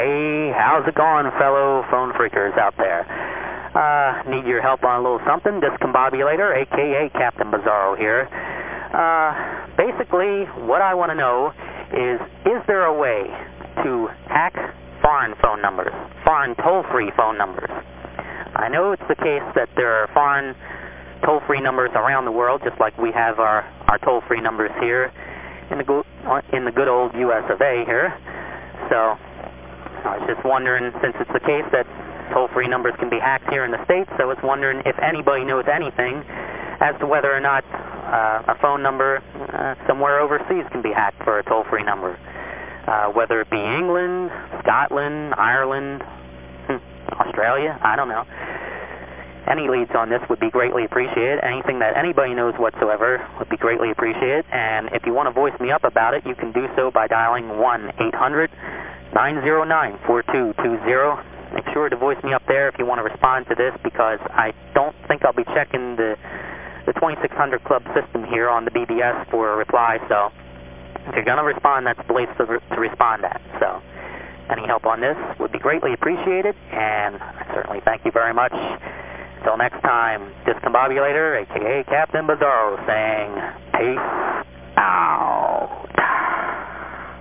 Hey, how's it going, fellow phone phreakers out there? Uh, need your help on a little something. Discombobulator, aka Captain Bizarro here. Uh, basically, what I want to know is, is there a way to hack foreign phone numbers, foreign toll-free phone numbers? I know it's the case that there are foreign toll-free numbers around the world, just like we have our, our toll-free numbers here in the, go, in the good old US of A here. So, I was just wondering, since it's the case that toll-free numbers can be hacked here in the States, I was wondering if anybody knows anything as to whether or not uh, a phone number uh, somewhere overseas can be hacked for a toll-free number. Uh, whether it be England, Scotland, Ireland, hmm, Australia, I don't know. Any leads on this would be greatly appreciated. Anything that anybody knows whatsoever would be greatly appreciated. And if you want to voice me up about it, you can do so by dialing 1-800-909-4220. Make sure to voice me up there if you want to respond to this because I don't think I'll be checking the, the 2600 Club system here on the BBS for a reply. So if you're going to respond, that's the place to, re to respond at. So any help on this would be greatly appreciated. And I certainly thank you very much. Until next time, Discombobulator, aka Captain Bizarro, saying peace out.